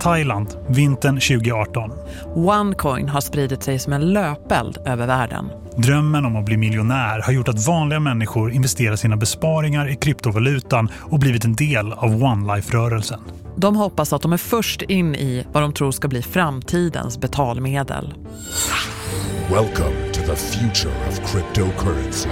Thailand, vintern 2018. OneCoin har spridit sig som en löpeld över världen. Drömmen om att bli miljonär har gjort att vanliga människor investerar sina besparingar i kryptovalutan och blivit en del av One Life-rörelsen. De hoppas att de är först in i vad de tror ska bli framtidens betalmedel. Welcome to the future of cryptocurrency.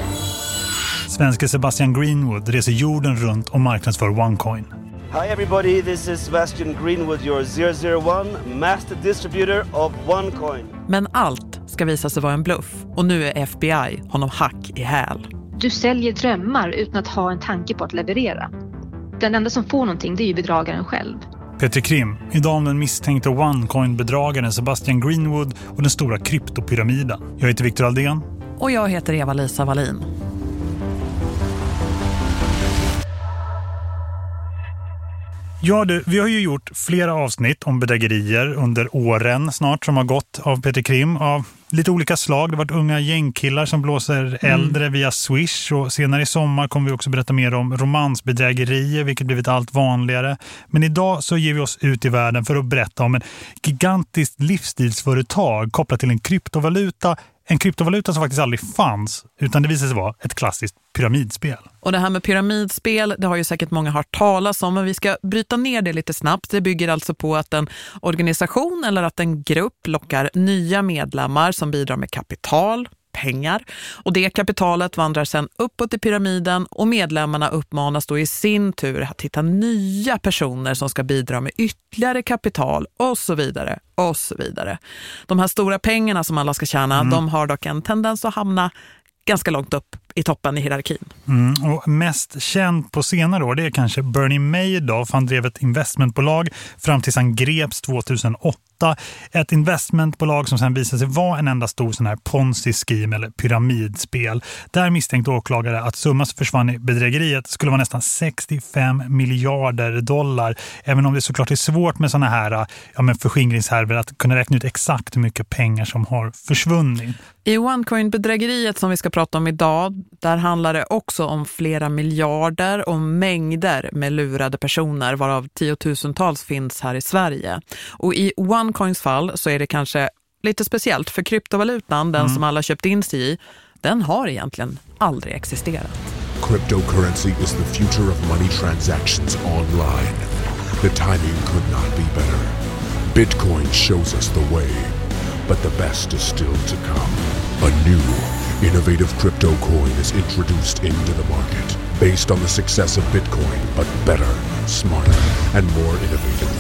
Svenske Sebastian Greenwood reser jorden runt och marknadsför OneCoin. Hi everybody, this is Sebastian Greenwood, your 001 master distributor of OneCoin. Men allt ska visa sig vara en bluff och nu är FBI honom hack i häl. Du säljer drömmar utan att ha en tanke på att leverera. Den enda som får någonting det är ju bedragaren själv. Peter Krim, idag om den misstänkte OneCoin-bedragaren Sebastian Greenwood och den stora kryptopyramiden. Jag heter Victor Aldén. Och jag heter Eva-Lisa Wallin. Ja du, vi har ju gjort flera avsnitt om bedrägerier under åren snart som har gått av Peter Krim av lite olika slag. Det har varit unga gängkillar som blåser äldre mm. via Swish och senare i sommar kommer vi också berätta mer om romansbedrägerier vilket blivit allt vanligare. Men idag så ger vi oss ut i världen för att berätta om en gigantiskt livsstilsföretag kopplat till en kryptovaluta en kryptovaluta som faktiskt aldrig fanns utan det visade sig vara ett klassiskt pyramidspel. Och det här med pyramidspel, det har ju säkert många hört talas om men vi ska bryta ner det lite snabbt. Det bygger alltså på att en organisation eller att en grupp lockar nya medlemmar som bidrar med kapital, pengar och det kapitalet vandrar sedan uppåt i pyramiden och medlemmarna uppmanas då i sin tur att hitta nya personer som ska bidra med ytterligare kapital och så vidare och så vidare. De här stora pengarna som alla ska tjäna, mm. de har dock en tendens att hamna ganska långt upp i toppen i hierarkin. Mm, och mest känd på senare år det är kanske Bernie Madoff. Han drev ett investmentbolag fram tills han greps 2008 ett investmentbolag som sen visade sig vara en enda stor sån här Ponzi-scheme eller pyramidspel. Där misstänkte åklagare att summan som försvann i bedrägeriet skulle vara nästan 65 miljarder dollar. Även om det såklart är svårt med såna här ja, men förskingringshärvor att kunna räkna ut exakt hur mycket pengar som har försvunnit. I OneCoin-bedrägeriet som vi ska prata om idag, där handlar det också om flera miljarder och mängder med lurade personer varav tiotusentals finns här i Sverige. Och i OneCoins fall så är det kanske lite speciellt för kryptovalutan, den mm. som alla köpt in sig i, den har egentligen aldrig existerat. Cryptocurrency is the future of money transactions online. The timing could not be better. Bitcoin shows us the way, but the best is still to come. A new Innovative crypto coin is introduced into the market based on the success of Bitcoin, but better, smarter, and more innovative.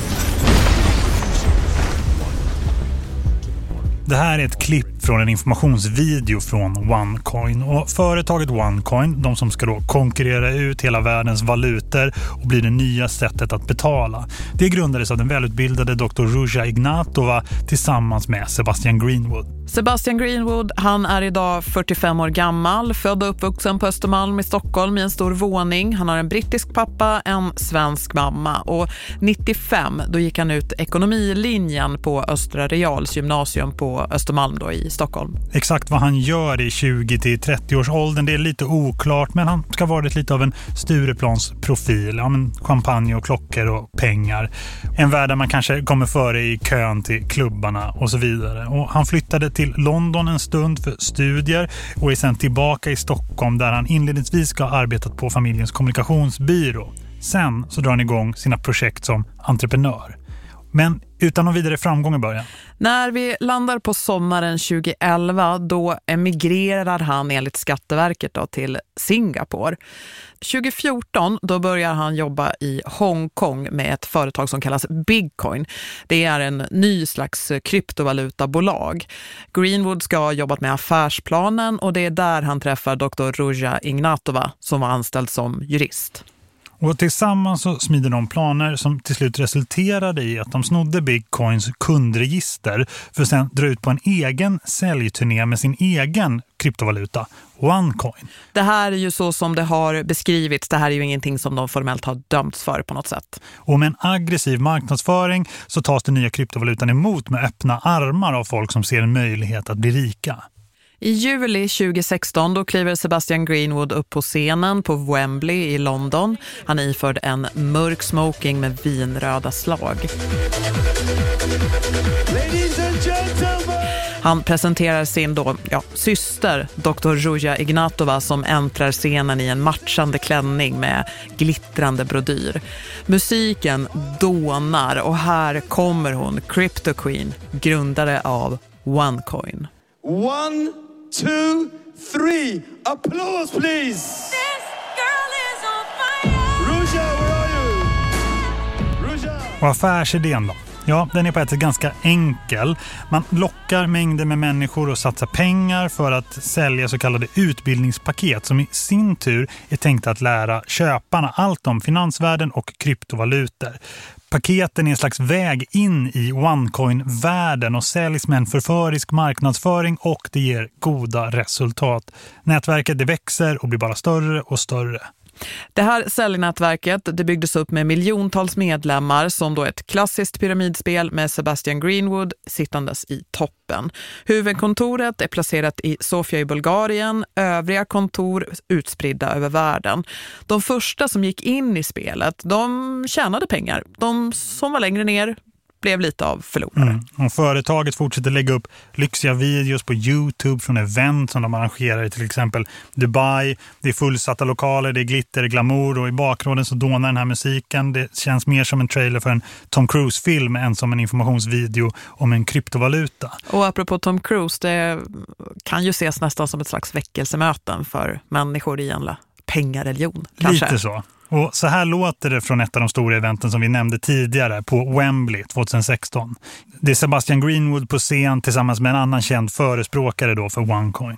Det här är ett klipp från en informationsvideo från OneCoin. Och företaget OneCoin, de som ska då konkurrera ut hela världens valutor och bli det nya sättet att betala. Det grundades av den välutbildade Dr. Ruja Ignatova tillsammans med Sebastian Greenwood. Sebastian Greenwood, han är idag 45 år gammal, född och uppvuxen på Östermalm i Stockholm i en stor våning. Han har en brittisk pappa, en svensk mamma och 95 då gick han ut ekonomilinjen på Östra Reals gymnasium på Östermalm då i Stockholm. Exakt vad han gör i 20-30 års åldern det är lite oklart men han ska ha varit lite av en Stureplans profil. Ja, men champagne och klockor och pengar. En värld där man kanske kommer före i kön till klubbarna och så vidare. Och han flyttade till London en stund för studier och är sedan tillbaka i Stockholm där han inledningsvis ska ha arbetat på familjens kommunikationsbyrå. Sen så drar han igång sina projekt som entreprenör. Men utan någon vidare framgång i början. När vi landar på sommaren 2011 då emigrerar han enligt Skatteverket då till Singapore. 2014 då börjar han jobba i Hongkong med ett företag som kallas Bitcoin. Det är en ny slags kryptovalutabolag. Greenwood ska ha jobbat med affärsplanen och det är där han träffar Dr. Ruja Ignatova som var anställd som jurist. Och tillsammans så smider de planer som till slut resulterade i att de snodde Bitcoins kundregister för att sedan dra ut på en egen säljturné med sin egen kryptovaluta, OneCoin. Det här är ju så som det har beskrivits. Det här är ju ingenting som de formellt har dömts för på något sätt. Och med en aggressiv marknadsföring så tas den nya kryptovalutan emot med öppna armar av folk som ser en möjlighet att bli rika. I juli 2016 då kliver Sebastian Greenwood upp på scenen på Wembley i London. Han är iförd en mörk smoking med vinröda slag. Han presenterar sin då, ja, syster, Dr. Ruja Ignatova, som äntrar scenen i en matchande klänning med glittrande brodyr. Musiken dånar och här kommer hon, Crypto Queen, grundare av OneCoin. One, two, three. Applause, please. Ruja, where are you? Ruja. Och affärsidén då? Ja, den är på ett sätt ganska enkel. Man lockar mängder med människor och satsar pengar för att sälja så kallade utbildningspaket som i sin tur är tänkta att lära köparna allt om finansvärlden och kryptovalutor. Paketen är en slags väg in i OneCoin-världen och säljs med en förförisk marknadsföring och det ger goda resultat. Nätverket det växer och blir bara större och större. Det här säljnätverket det byggdes upp med miljontals medlemmar som då ett klassiskt pyramidspel med Sebastian Greenwood sittandes i toppen. Huvudkontoret är placerat i Sofia i Bulgarien, övriga kontor utspridda över världen. De första som gick in i spelet, de tjänade pengar. De som var längre ner blev lite av förlorare. Mm. Och företaget fortsätter lägga upp lyxiga videos på Youtube från event som de arrangerar i till exempel Dubai. Det är fullsatta lokaler, det är glitter, glamour och i bakgrunden så dånar den här musiken. Det känns mer som en trailer för en Tom Cruise-film än som en informationsvideo om en kryptovaluta. Och apropå Tom Cruise, det kan ju ses nästan som ett slags väckelsemöten för människor i en pengareligion. Kanske. Lite så. Och så här låter det från ett av de stora eventen som vi nämnde tidigare på Wembley 2016. Det är Sebastian Greenwood på scen tillsammans med en annan känd förespråkare då för OneCoin.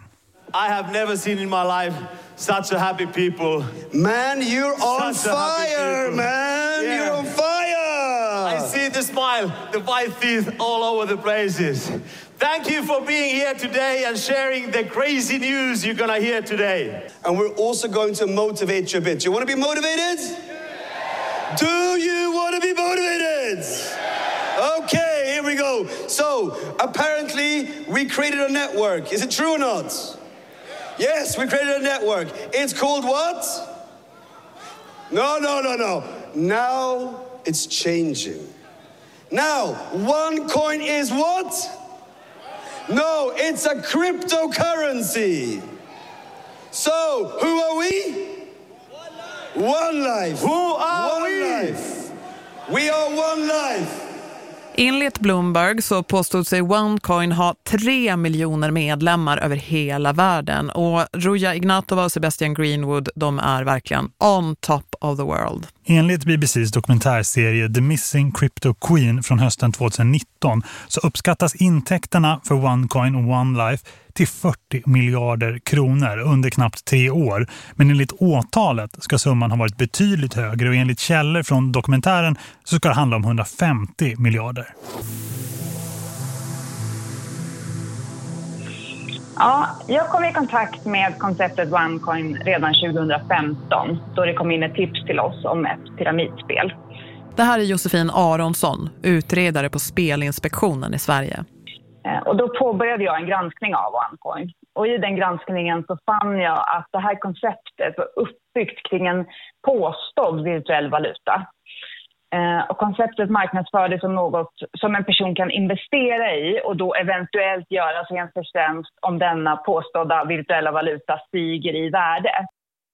I have never seen in my life such a happy people. Man, you're on such fire, man. Yeah. You're on fire. I see the smile, the white teeth all over the places. Thank you for being here today and sharing the crazy news you're going to hear today. And we're also going to motivate you a bit. Do you want to be motivated? Yeah. Do you want to be motivated? Yeah. Okay, here we go. So, apparently, we created a network. Is it true or not? Yes, we created a network. It's called what? No, no, no, no. Now it's changing. Now, one coin is what? No, it's a cryptocurrency. So, who are we? One life. One life. Who are one we? Life. We are one life. Enligt Bloomberg så påstod sig OneCoin ha tre miljoner medlemmar över hela världen och Ruja Ignatova och Sebastian Greenwood de är verkligen on top of the world. Enligt BBCs dokumentärserie The Missing Crypto Queen från hösten 2019 så uppskattas intäkterna för OneCoin och OneLife till 40 miljarder kronor under knappt tre år. Men enligt åtalet ska summan ha varit betydligt högre och enligt källor från dokumentären så ska det handla om 150 miljarder. Ja, jag kom i kontakt med konceptet OneCoin redan 2015 då det kom in ett tips till oss om ett pyramidspel. Det här är Josefin Aronsson, utredare på Spelinspektionen i Sverige. Eh, och då påbörjade jag en granskning av OneCoin. Och i den granskningen så fann jag att det här konceptet var uppbyggt kring en påstådd virtuell valuta. Eh, och konceptet marknadsfördes som något som en person kan investera i och då eventuellt göra sig en förtjänst om denna påstådda virtuella valuta stiger i värde.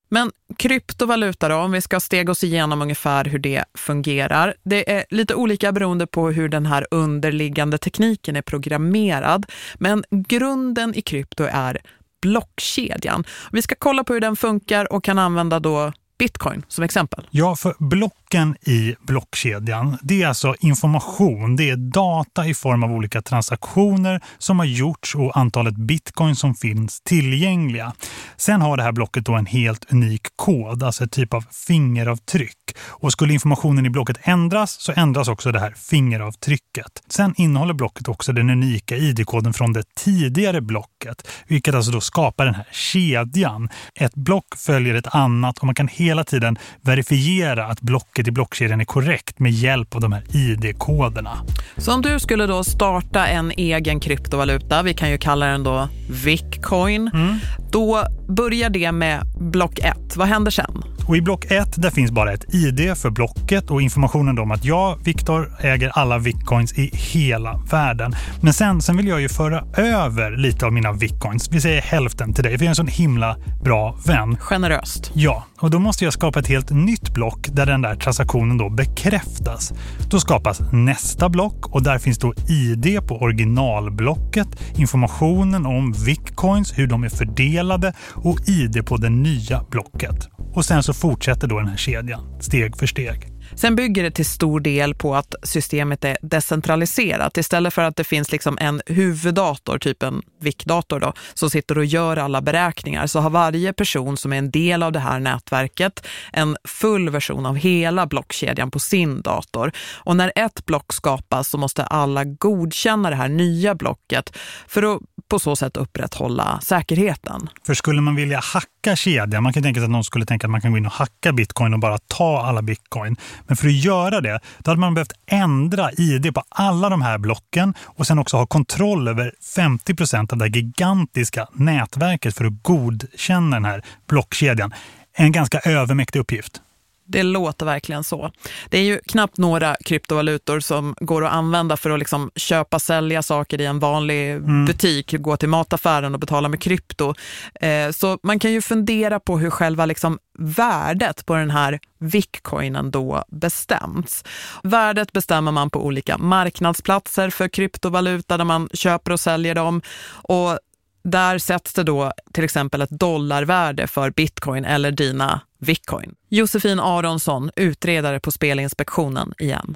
Men kryptovaluta då, om vi ska stega oss igenom ungefär hur det fungerar. Det är lite olika beroende på hur den här underliggande tekniken är programmerad. Men grunden i krypto är blockkedjan. Vi ska kolla på hur den funkar och kan använda då Bitcoin som exempel? Ja, för blocken i blockkedjan, det är alltså information. Det är data i form av olika transaktioner som har gjorts och antalet bitcoin som finns tillgängliga. Sen har det här blocket då en helt unik kod, alltså ett typ av fingeravtryck. Och skulle informationen i blocket ändras så ändras också det här fingeravtrycket. Sen innehåller blocket också den unika ID-koden från det tidigare blocket, vilket alltså då skapar den här kedjan. Ett block följer ett annat och man kan helt hela tiden verifiera att blocket i blockkedjan är korrekt med hjälp av de här ID-koderna. Så om du skulle då starta en egen kryptovaluta, vi kan ju kalla den då Bitcoin, mm. då börjar det med block 1. Vad händer sen? Och i block 1 där finns bara ett ID för blocket och informationen om att jag, Viktor, äger alla bitcoins i hela världen. Men sen, sen vill jag ju föra över lite av mina bitcoins. Vi säger hälften till dig, för jag är en sån himla bra vän. Generöst. Ja, och då måste jag skapa ett helt nytt block där den där transaktionen då bekräftas. Då skapas nästa block och där finns då ID på originalblocket, informationen om bitcoins, hur de är fördelade och ID på det nya blocket. Och sen så fortsätter då den här kedjan steg för steg. Sen bygger det till stor del på att systemet är decentraliserat. Istället för att det finns liksom en huvuddator, typ en VIC-dator då, som sitter och gör alla beräkningar så har varje person som är en del av det här nätverket en full version av hela blockkedjan på sin dator. Och när ett block skapas så måste alla godkänna det här nya blocket för att på så sätt upprätthålla säkerheten. För skulle man vilja hacka kedjan, man kan tänka sig att någon skulle tänka att man kan gå in och hacka bitcoin och bara ta alla bitcoin. Men för att göra det, då hade man behövt ändra ID på alla de här blocken och sen också ha kontroll över 50% av det gigantiska nätverket för att godkänna den här blockkedjan. En ganska övermäktig uppgift. Det låter verkligen så. Det är ju knappt några kryptovalutor som går att använda för att liksom köpa, sälja saker i en vanlig mm. butik, gå till mataffären och betala med krypto. Eh, så man kan ju fundera på hur själva liksom värdet på den här Bitcoinen då bestämts. Värdet bestämmer man på olika marknadsplatser för kryptovaluta där man köper och säljer dem. Och där sätts det då till exempel ett dollarvärde för bitcoin eller dina bitcoin. Josefin Aronsson, utredare på Spelinspektionen igen.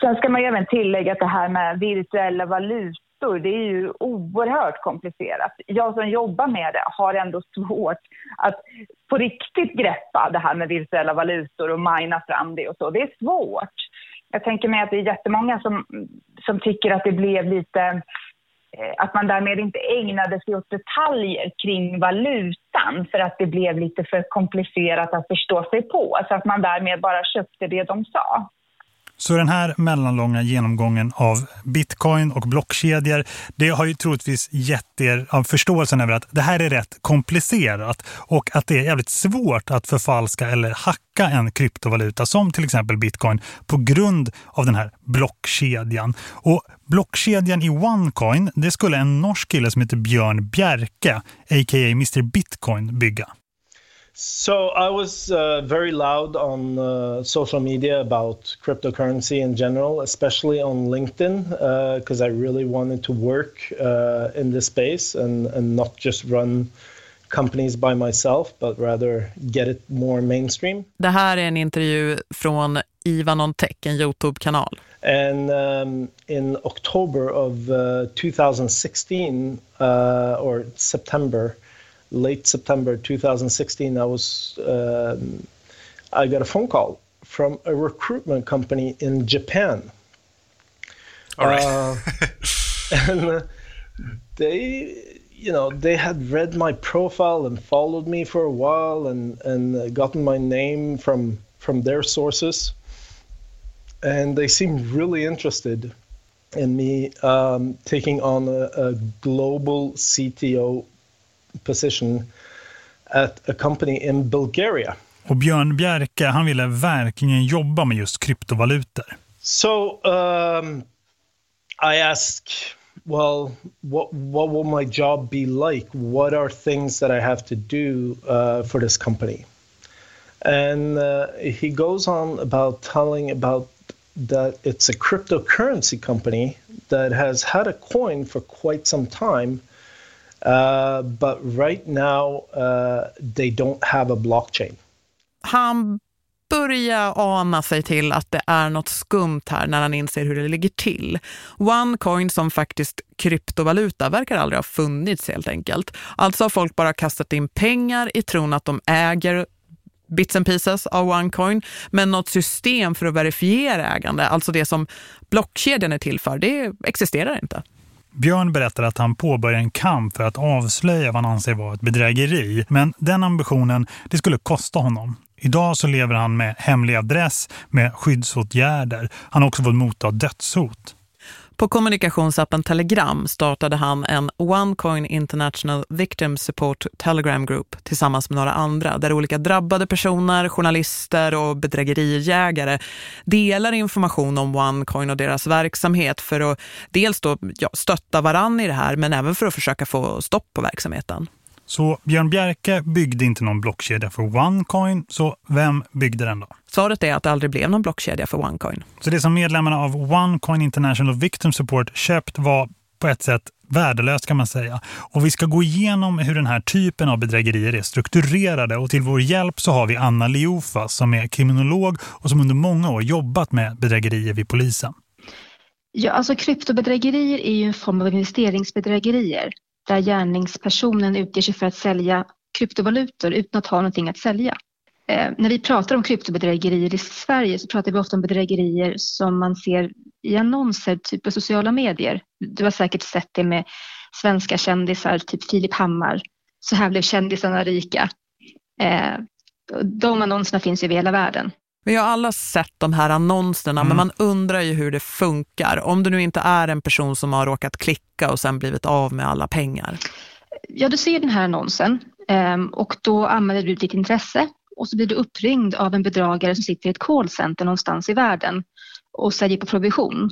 Sen ska man även tillägga att det här med virtuella valutor, det är ju oerhört komplicerat. Jag som jobbar med det har ändå svårt att på riktigt greppa det här med virtuella valutor och mina fram det och så. Det är svårt. Jag tänker mig att det är jättemånga som, som tycker att det blev lite Eh, att man därmed inte ägnade sig åt detaljer kring listan för att det blev lite för komplicerat att förstå sig på. Så att man därmed bara köpte det de sa. Så den här mellanlånga genomgången av bitcoin och blockkedjor, det har ju troligtvis gett er av förståelsen över att det här är rätt komplicerat och att det är jävligt svårt att förfalska eller hacka en kryptovaluta som till exempel bitcoin på grund av den här blockkedjan. Och blockkedjan i OneCoin, det skulle en norsk kille som heter Björn Bjerke, a.k.a. Mr. Bitcoin, bygga. So I was uh, very loud on uh, social media about cryptocurrency in general, especially on LinkedIn, because uh, I really wanted to work uh, in this space and, and not just run companies by myself, but rather get it more mainstream. Det här är en intervju från Ivan on Tech, en YouTube-kanal. And um, in October of 2016, uh, uh, or September, late September 2016, I was um, I got a phone call from a recruitment company in Japan. All right. uh, and uh, they, you know, they had read my profile and followed me for a while, and and gotten my name from from their sources, and they seemed really interested in me um, taking on a, a global CTO position at a company in Bulgaria. Och Björn Bjerke, han ville verkligen jobba med just kryptovalutor. So um, I ask, well, what what will my job be like? What are things that I have to do uh, for this company? And uh, he goes on about telling about that it's a cryptocurrency company that has had a coin for quite some time Uh, but right now uh, they don't have a blockchain. Han börjar ana sig till att det är något skumt här när han inser hur det ligger till. OneCoin som faktiskt kryptovaluta verkar aldrig ha funnits helt enkelt. Alltså har folk bara kastat in pengar i tron att de äger bits and pieces av OneCoin. Men något system för att verifiera ägande, alltså det som blockkedjan är till för, det existerar inte. Björn berättar att han påbörjar en kamp för att avslöja vad han anser vara ett bedrägeri. Men den ambitionen, det skulle kosta honom. Idag så lever han med hemlig adress med skyddsåtgärder. Han har också fått motta dödshot. På kommunikationsappen Telegram startade han en OneCoin International Victim Support Telegram Group tillsammans med några andra där olika drabbade personer, journalister och bedrägerijägare delar information om OneCoin och deras verksamhet för att dels då, ja, stötta varann i det här men även för att försöka få stopp på verksamheten. Så Björn Bjerke byggde inte någon blockkedja för OneCoin, så vem byggde den då? Svaret är att det aldrig blev någon blockkedja för OneCoin. Så det som medlemmarna av OneCoin International Victim Support köpt var på ett sätt värdelöst kan man säga. Och vi ska gå igenom hur den här typen av bedrägerier är strukturerade och till vår hjälp så har vi Anna Liofa som är kriminolog och som under många år jobbat med bedrägerier vid polisen. Ja, alltså kryptobedrägerier är ju en form av investeringsbedrägerier där gärningspersonen utger sig för att sälja kryptovalutor utan att ha någonting att sälja. Eh, när vi pratar om kryptobedrägerier i Sverige så pratar vi ofta om bedrägerier som man ser i annonser, typ på sociala medier. Du har säkert sett det med svenska kändisar, typ Filip Hammar. Så här blev kändisarna rika. Eh, de annonserna finns ju över hela världen. Vi har alla sett de här annonserna mm. men man undrar ju hur det funkar. Om du nu inte är en person som har råkat klicka och sen blivit av med alla pengar. Ja, du ser den här annonsen ehm, och då anmäler du ditt intresse och så blir du uppringd av en bedragare som sitter i ett callcenter någonstans i världen och säljer på provision.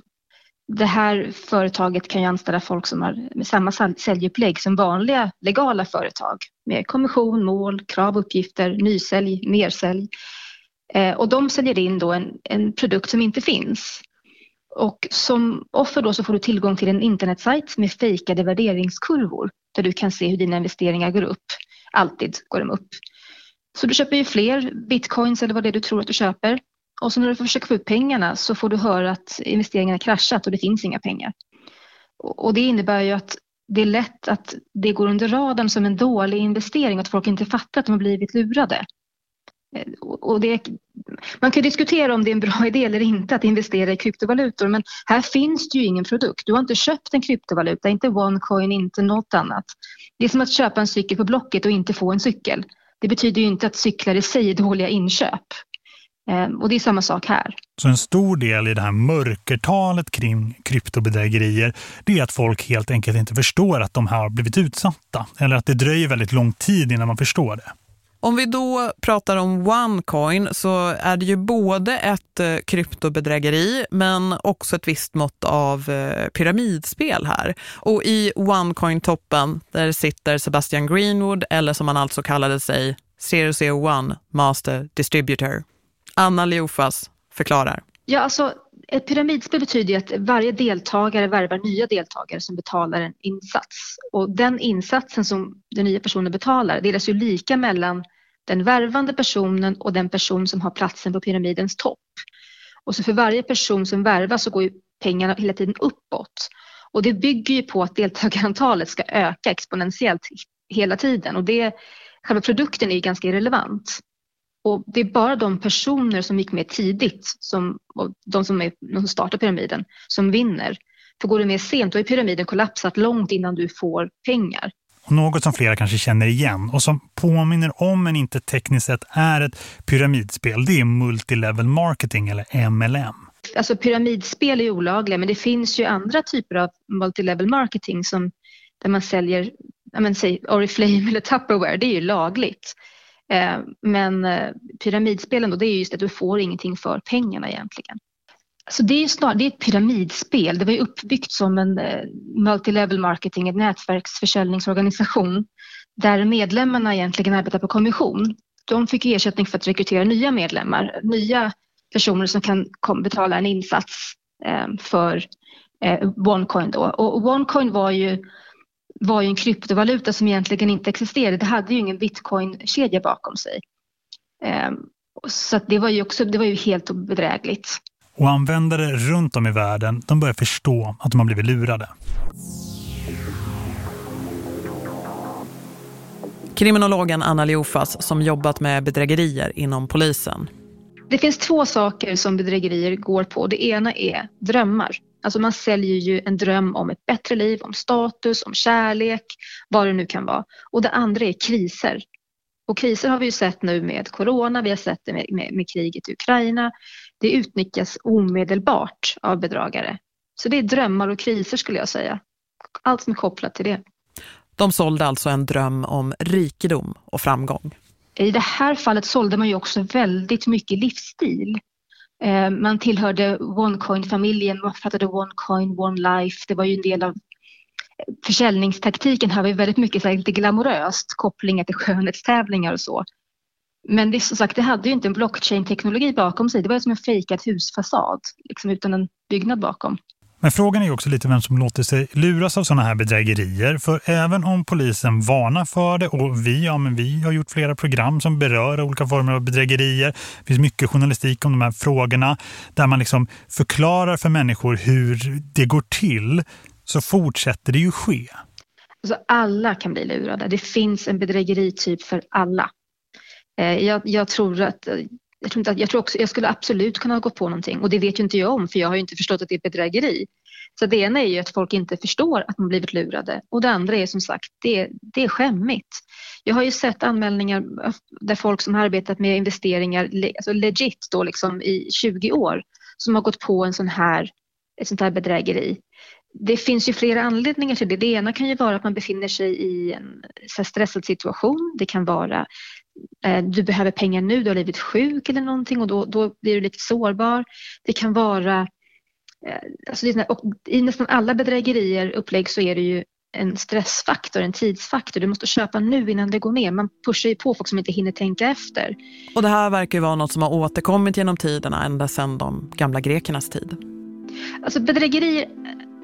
Det här företaget kan ju anställa folk som har samma säljupplägg som vanliga legala företag med kommission, mål, krav, uppgifter, nysälj, mersälj. Eh, och de säljer in då en, en produkt som inte finns. Och som offer då så får du tillgång till en internetsajt med fejkade värderingskurvor där du kan se hur dina investeringar går upp. Alltid går de upp. Så du köper ju fler bitcoins eller vad det är du tror att du köper. Och så när du försöker få ut pengarna så får du höra att investeringarna kraschat och det finns inga pengar. Och det innebär ju att det är lätt att det går under radarn som en dålig investering och att folk inte fattar att de har blivit lurade. Eh, och det, man kan diskutera om det är en bra idé eller inte att investera i kryptovalutor men här finns det ju ingen produkt. Du har inte köpt en kryptovaluta, inte OneCoin, inte något annat. Det är som att köpa en cykel på Blocket och inte få en cykel. Det betyder ju inte att cyklar i sig är dåliga inköp. Ehm, och det är samma sak här. Så en stor del i det här mörkertalet kring kryptobedrägerier det är att folk helt enkelt inte förstår att de har blivit utsatta. Eller att det dröjer väldigt lång tid innan man förstår det. Om vi då pratar om OneCoin så är det ju både ett eh, kryptobedrägeri men också ett visst mått av eh, pyramidspel här. Och i OneCoin-toppen där sitter Sebastian Greenwood eller som han alltså kallade sig 001 Master Distributor. Anna Leofas förklarar. Ja, alltså ett pyramidspel betyder att varje deltagare värvar nya deltagare som betalar en insats. Och den insatsen som den nya personen betalar delas ju lika mellan den värvande personen och den person som har platsen på pyramidens topp. Och så för varje person som värvas så går ju pengarna hela tiden uppåt. Och det bygger ju på att deltagarantalet ska öka exponentiellt hela tiden och det, själva produkten är ju ganska irrelevant. Och det är bara de personer som gick med tidigt, som, de som, är, de som startar pyramiden, som vinner. För går du med sent då är pyramiden kollapsat långt innan du får pengar. Och något som flera kanske känner igen och som påminner om men inte tekniskt sett är ett pyramidspel, det är multilevel marketing eller MLM. Alltså pyramidspel är olagliga men det finns ju andra typer av multilevel marketing som där man säljer, men, säg Oriflame eller Tupperware, det är ju lagligt. Eh, men eh, pyramidspelen då, det är just att du får ingenting för pengarna egentligen. Så det är, snar, det är ett pyramidspel. Det var ju uppbyggt som en eh, multilevel marketing, en nätverksförsäljningsorganisation där medlemmarna egentligen arbetar på kommission. De fick ersättning för att rekrytera nya medlemmar, nya personer som kan betala en insats för OneCoin. Då. Och OneCoin var ju var ju en kryptovaluta som egentligen inte existerade. Det hade ju ingen bitcoin-kedja bakom sig. Ehm, så det var ju också det var ju helt bedrägligt. Och användare runt om i världen de börjar förstå att de har blivit lurade. Kriminologen Anna Leofas som jobbat med bedrägerier inom polisen. Det finns två saker som bedrägerier går på. Det ena är drömmar. Alltså man säljer ju en dröm om ett bättre liv, om status, om kärlek, vad det nu kan vara. Och det andra är kriser. Och kriser har vi ju sett nu med corona, vi har sett det med, med, med kriget i Ukraina. Det utnyttjas omedelbart av bedragare. Så det är drömmar och kriser skulle jag säga. Allt som är kopplat till det. De sålde alltså en dröm om rikedom och framgång. I det här fallet sålde man ju också väldigt mycket livsstil. Eh, man tillhörde OneCoin-familjen, man pratade OneCoin, One Life. Det var ju en del av försäljningstaktiken här var ju väldigt mycket så här, lite glamoröst, kopplingar till skönhetstävlingar och så. Men det, som sagt, det hade ju inte en blockchain-teknologi bakom sig. Det var ju som en fejkad husfasad, liksom utan en byggnad bakom. Men frågan är också lite vem som låter sig luras av sådana här bedrägerier. För även om polisen varnar för det och vi, ja, men vi har gjort flera program som berör olika former av bedrägerier. Det finns mycket journalistik om de här frågorna där man liksom förklarar för människor hur det går till så fortsätter det ju ske. Alltså alla kan bli lurade. Det finns en bedrägerityp för alla. Eh, jag, jag tror att eh, jag tror, inte att, jag, tror också, jag skulle absolut kunna gå på någonting och det vet ju inte jag om för jag har ju inte förstått att det är bedrägeri. Så det ena är ju att folk inte förstår att de blivit lurade och det andra är som sagt, det, det är skämmigt. Jag har ju sett anmälningar där folk som har arbetat med investeringar, alltså legit då liksom i 20 år, som har gått på en sån här, ett sånt här bedrägeri. Det finns ju flera anledningar till det. Det ena kan ju vara att man befinner sig i en stressad situation. Det kan vara du behöver pengar nu, du har blivit sjuk eller någonting och då, då blir du lite sårbar. Det kan vara, eh, alltså i nästan alla bedrägerier upplägg så är det ju en stressfaktor, en tidsfaktor. Du måste köpa nu innan det går ner. Man pushar ju på folk som inte hinner tänka efter. Och det här verkar ju vara något som har återkommit genom tiderna ända sedan de gamla grekernas tid. Alltså bedrägerier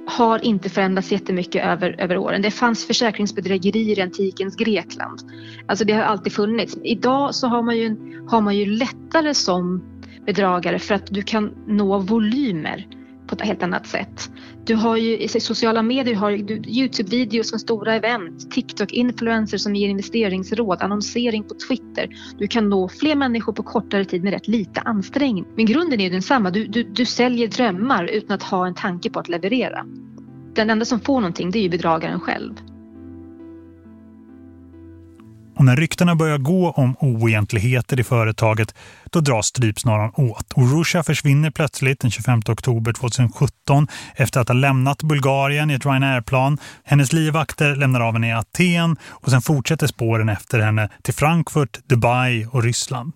har inte förändrats jättemycket över, över åren. Det fanns försäkringsbedrägerier i antikens Grekland. Alltså det har alltid funnits. Idag så har man ju, har man ju lättare som bedragare för att du kan nå volymer på ett helt annat sätt. Du har ju i sociala medier, har Youtube-videos som stora event, TikTok-influencers som ger investeringsråd, annonsering på Twitter. Du kan nå fler människor på kortare tid med rätt lite ansträngning. Men grunden är ju densamma. Du, du, du säljer drömmar utan att ha en tanke på att leverera. Den enda som får någonting det är ju bedragaren själv. Och när ryktena börjar gå om oegentligheter i företaget, då dras strypsnaran åt. Och Rusha försvinner plötsligt den 25 oktober 2017 efter att ha lämnat Bulgarien i ett Ryanair-plan. Hennes livvakter lämnar av henne i Aten och sen fortsätter spåren efter henne till Frankfurt, Dubai och Ryssland.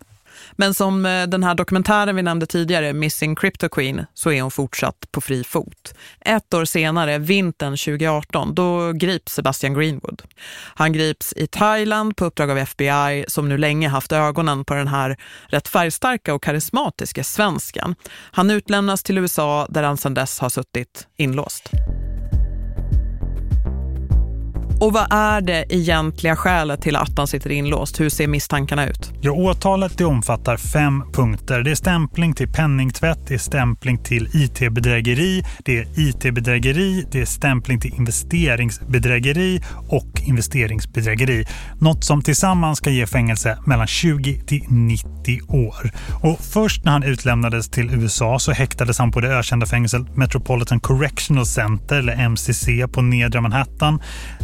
Men som eh, den här dokumentären vi nämnde tidigare, Missing Crypto Queen, så är hon fortsatt på fri fot. Ett år senare, vintern 2018, då grips Sebastian Greenwood. Han grips i Thailand på uppdrag av FBI som nu länge haft ögonen på den här rätt färgstarka och karismatiska svensken. Han utlämnas till USA där han sedan dess har suttit inlåst. Och vad är det egentliga skälet till att han sitter inlåst? Hur ser misstankarna ut? Ja, åtalet det omfattar fem punkter. Det är stämpling till penningtvätt, det är stämpling till IT-bedrägeri, det är IT-bedrägeri, det är stämpling till investeringsbedrägeri och investeringsbedrägeri. Något som tillsammans ska ge fängelse mellan 20 till 90 år. Och först när han utlämnades till USA så häktades han på det ökända fängelset Metropolitan Correctional Center eller MCC på nedre Manhattan.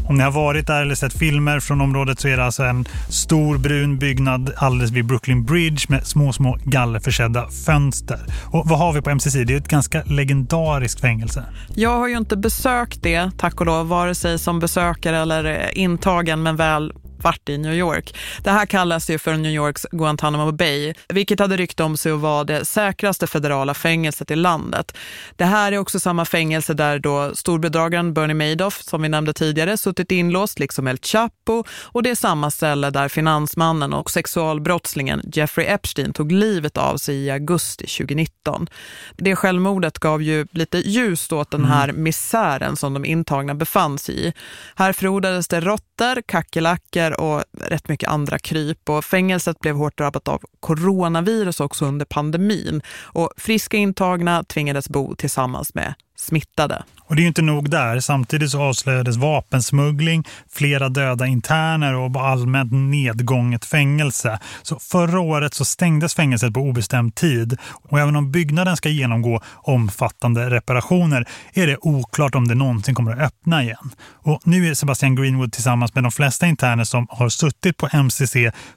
Om ni har varit där eller sett filmer från området så är det alltså en stor brun byggnad alldeles vid Brooklyn Bridge med små, små gallerförsedda fönster. Och vad har vi på MCC? Det är ett ganska legendariskt fängelse. Jag har ju inte besökt det, tack och lov, vare sig som besökare eller eh, intagen, men väl varit i New York. Det här kallas ju för New Yorks Guantanamo Bay, vilket hade rykt om sig att vara det säkraste federala fängelset i landet. Det här är också samma fängelse där då storbedragaren Bernie Madoff, som vi nämnde tidigare, suttit inlåst, liksom El Chapo. Och det är samma ställe där finansmannen och sexualbrottslingen Jeffrey Epstein tog livet av sig i augusti 2019. Det självmordet gav ju lite ljus åt den här mm. misären som de intagna befann sig i. Här frodades det råttor, och rätt mycket andra kryp. Och fängelset blev hårt drabbat av coronavirus också under pandemin. Och friska intagna tvingades bo tillsammans med smittade. Och det är ju inte nog där. Samtidigt så avslöjades vapensmuggling, flera döda interner och allmänt nedgånget fängelse. Så förra året så stängdes fängelset på obestämd tid. Och även om byggnaden ska genomgå omfattande reparationer är det oklart om det någonsin kommer att öppna igen. Och nu är Sebastian Greenwood tillsammans med de flesta interner som har suttit på MCC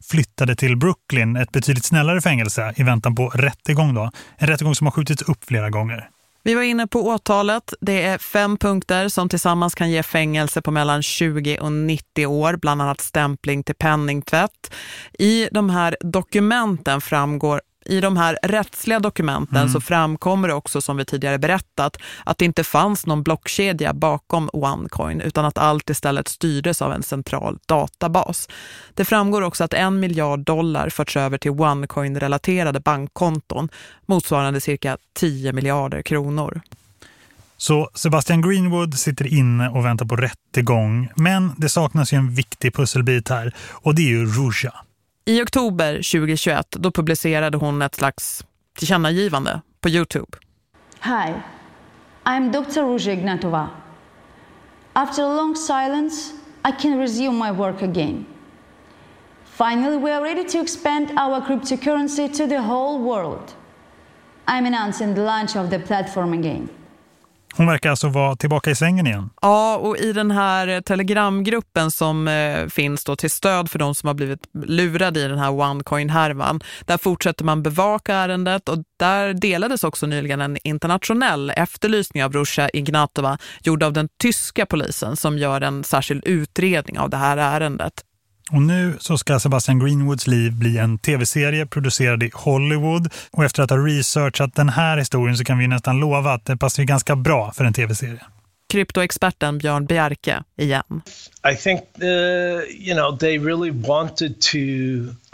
flyttade till Brooklyn, ett betydligt snällare fängelse i väntan på rättegång då. En rättegång som har skjutits upp flera gånger. Vi var inne på åtalet. Det är fem punkter som tillsammans kan ge fängelse på mellan 20 och 90 år, bland annat stämpling till penningtvätt. I de här dokumenten framgår i de här rättsliga dokumenten mm. så framkommer det också som vi tidigare berättat att det inte fanns någon blockkedja bakom OneCoin utan att allt istället styrdes av en central databas. Det framgår också att en miljard dollar förts över till OneCoin-relaterade bankkonton motsvarande cirka 10 miljarder kronor. Så Sebastian Greenwood sitter inne och väntar på rättegång. Men det saknas ju en viktig pusselbit här och det är ju Ruja. I oktober 2021 då publicerade hon ett slags tillkännagivande på Youtube. Hi, I'm Dr. Ruja Ignatova. After a long silence, I can resume my work again. Finally, we are ready to expand our cryptocurrency to the whole world. I'm announcing the launch of the platform again. Hon verkar alltså vara tillbaka i sängen igen. Ja, och i den här telegramgruppen som eh, finns då till stöd för de som har blivit lurade i den här OneCoin-härvan, där fortsätter man bevaka ärendet och där delades också nyligen en internationell efterlysning av Rusha Ignatova gjord av den tyska polisen som gör en särskild utredning av det här ärendet. Och nu så ska Sebastian Greenwoods liv bli en tv-serie producerad i Hollywood. Och efter att ha researchat den här historien så kan vi nästan lova att det passar ganska bra för en tv-serie. Kryptoexperten Björn Bjerke igen. I think uh, you know they really wanted to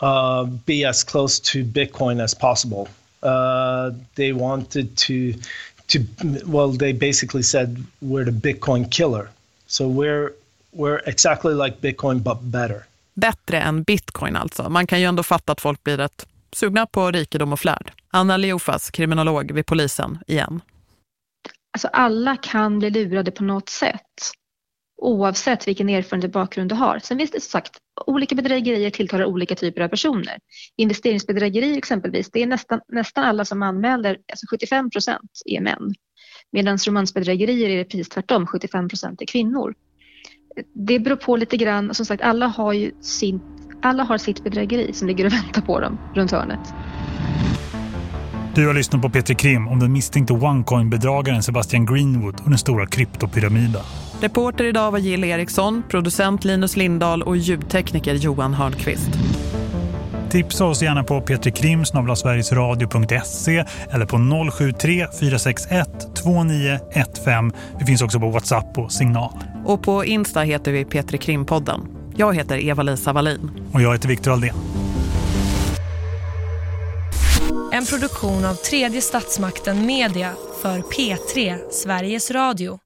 uh, be as close to Bitcoin as possible. Uh, they wanted to to well they basically said we're the Bitcoin killer. So we're we're exactly like Bitcoin but better. Bättre än bitcoin alltså. Man kan ju ändå fatta att folk blir rätt sugna på rikedom och flärd. Anna Leofas, kriminolog vid polisen, igen. Alltså alla kan bli lurade på något sätt. Oavsett vilken erfarenhet och bakgrund du har. Sen finns det som sagt, olika bedrägerier tilltalar olika typer av personer. Investeringsbedrägerier exempelvis, det är nästan, nästan alla som anmäler, alltså 75 procent är män. Medan romansbedrägerier är det precis tvärtom, 75 procent är kvinnor det beror på lite grann. Som sagt, alla har ju sin, alla har sitt bedrägeri som ligger och väntar på dem runt hörnet. Du har lyssnat på Petri Krim om den misstänkte OneCoin-bedragaren Sebastian Greenwood och den stora kryptopyramiden. Reporter idag var Jill Eriksson, producent Linus Lindahl och ljudtekniker Johan Hörnqvist. Tipsa oss gärna på petrikrim sverigesradio.se eller på 073 461 2915. Vi finns också på WhatsApp och Signal. Och på Insta heter vi Petri Krimpodden. Jag heter Eva-Lisa Wallin. Och jag heter Viktor Aldén. En produktion av tredje statsmakten Media för P3 Sveriges Radio.